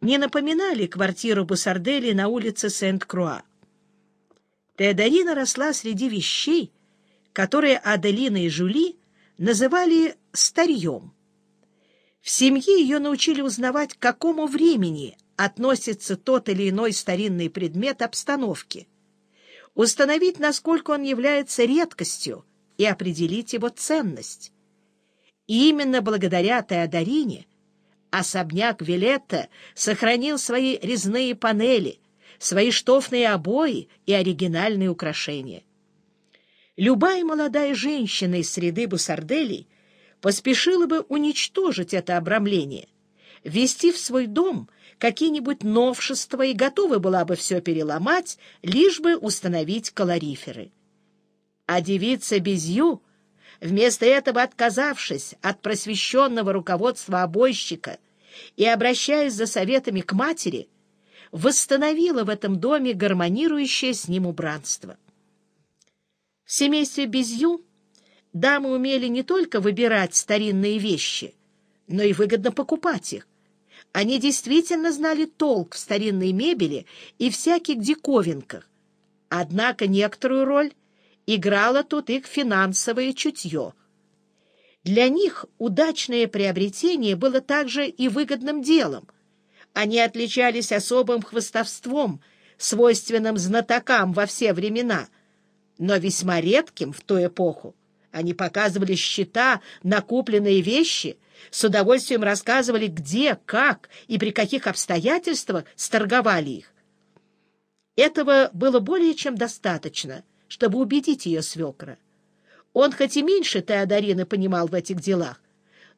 не напоминали квартиру Бусардели на улице Сент-Круа. Теодорина росла среди вещей, которые Аделина и Жули называли «старьем». В семье ее научили узнавать, к какому времени относится тот или иной старинный предмет обстановки, установить, насколько он является редкостью, и определить его ценность. И именно благодаря Теодорине особняк Вилетта сохранил свои резные панели, свои штофные обои и оригинальные украшения. Любая молодая женщина из среды Бусарделей поспешила бы уничтожить это обрамление, ввести в свой дом какие-нибудь новшества и готова была бы все переломать, лишь бы установить калориферы. А девица Безью, вместо этого отказавшись от просвещенного руководства обойщика и обращаясь за советами к матери, восстановила в этом доме гармонирующее с ним убранство. В семействе Безью дамы умели не только выбирать старинные вещи, но и выгодно покупать их. Они действительно знали толк в старинной мебели и всяких диковинках. Однако некоторую роль играло тут их финансовое чутье. Для них удачное приобретение было также и выгодным делом. Они отличались особым хвостовством, свойственным знатокам во все времена — но весьма редким в ту эпоху. Они показывали счета на купленные вещи, с удовольствием рассказывали, где, как и при каких обстоятельствах сторговали их. Этого было более чем достаточно, чтобы убедить ее свекра. Он хоть и меньше Теодорины понимал в этих делах,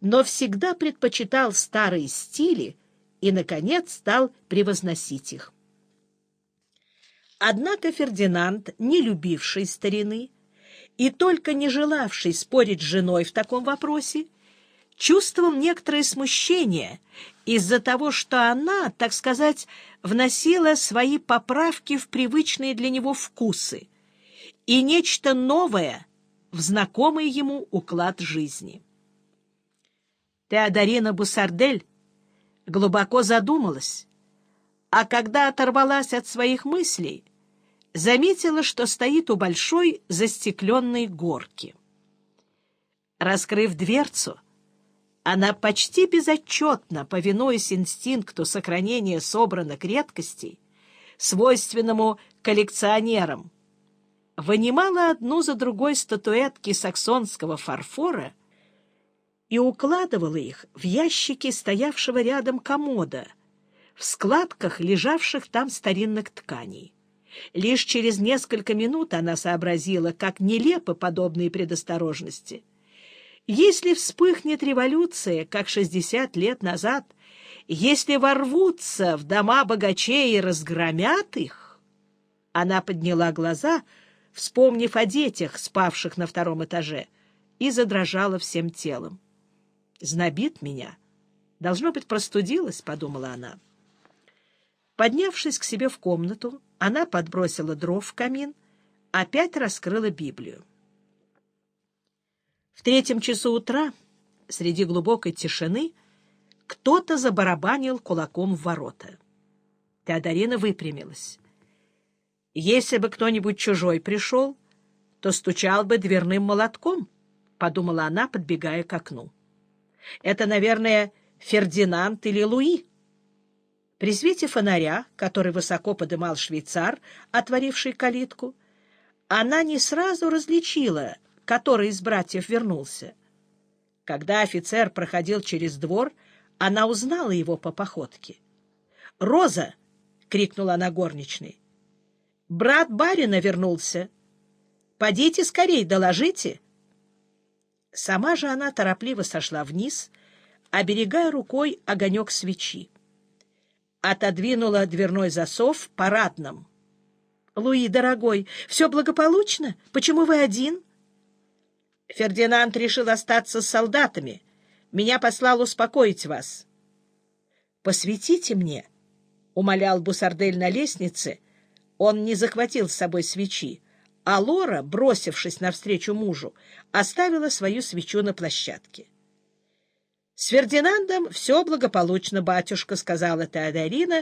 но всегда предпочитал старые стили и, наконец, стал превозносить их. Однако Фердинанд, не любивший старины и только не желавший спорить с женой в таком вопросе, чувствовал некоторое смущение из-за того, что она, так сказать, вносила свои поправки в привычные для него вкусы и нечто новое в знакомый ему уклад жизни. Теодорина Бусардель глубоко задумалась, а когда оторвалась от своих мыслей, заметила, что стоит у большой застекленной горки. Раскрыв дверцу, она почти безотчетно, повинуясь инстинкту сохранения собранных редкостей, свойственному коллекционерам, вынимала одну за другой статуэтки саксонского фарфора и укладывала их в ящики стоявшего рядом комода, в складках лежавших там старинных тканей. Лишь через несколько минут она сообразила, как нелепы подобные предосторожности. Если вспыхнет революция, как 60 лет назад, если ворвутся в дома богачей и разгромят их... Она подняла глаза, вспомнив о детях, спавших на втором этаже, и задрожала всем телом. «Знобит меня. Должно быть, простудилась», — подумала она. Поднявшись к себе в комнату, она подбросила дров в камин, опять раскрыла Библию. В третьем часу утра, среди глубокой тишины, кто-то забарабанил кулаком в ворота. Теодорина выпрямилась. «Если бы кто-нибудь чужой пришел, то стучал бы дверным молотком», — подумала она, подбегая к окну. «Это, наверное, Фердинанд или Луи». При свете фонаря, который высоко подымал швейцар, отворивший калитку, она не сразу различила, который из братьев вернулся. Когда офицер проходил через двор, она узнала его по походке. «Роза!» — крикнула она горничной. «Брат барина вернулся. Подите скорей, доложите!» Сама же она торопливо сошла вниз, оберегая рукой огонек свечи отодвинула дверной засов парадным. — Луи, дорогой, все благополучно? Почему вы один? — Фердинанд решил остаться с солдатами. Меня послал успокоить вас. — Посветите мне, — умолял Бусардель на лестнице. Он не захватил с собой свечи, а Лора, бросившись навстречу мужу, оставила свою свечу на площадке. С Фердинандом все благополучно, батюшка, — сказала Теодорина,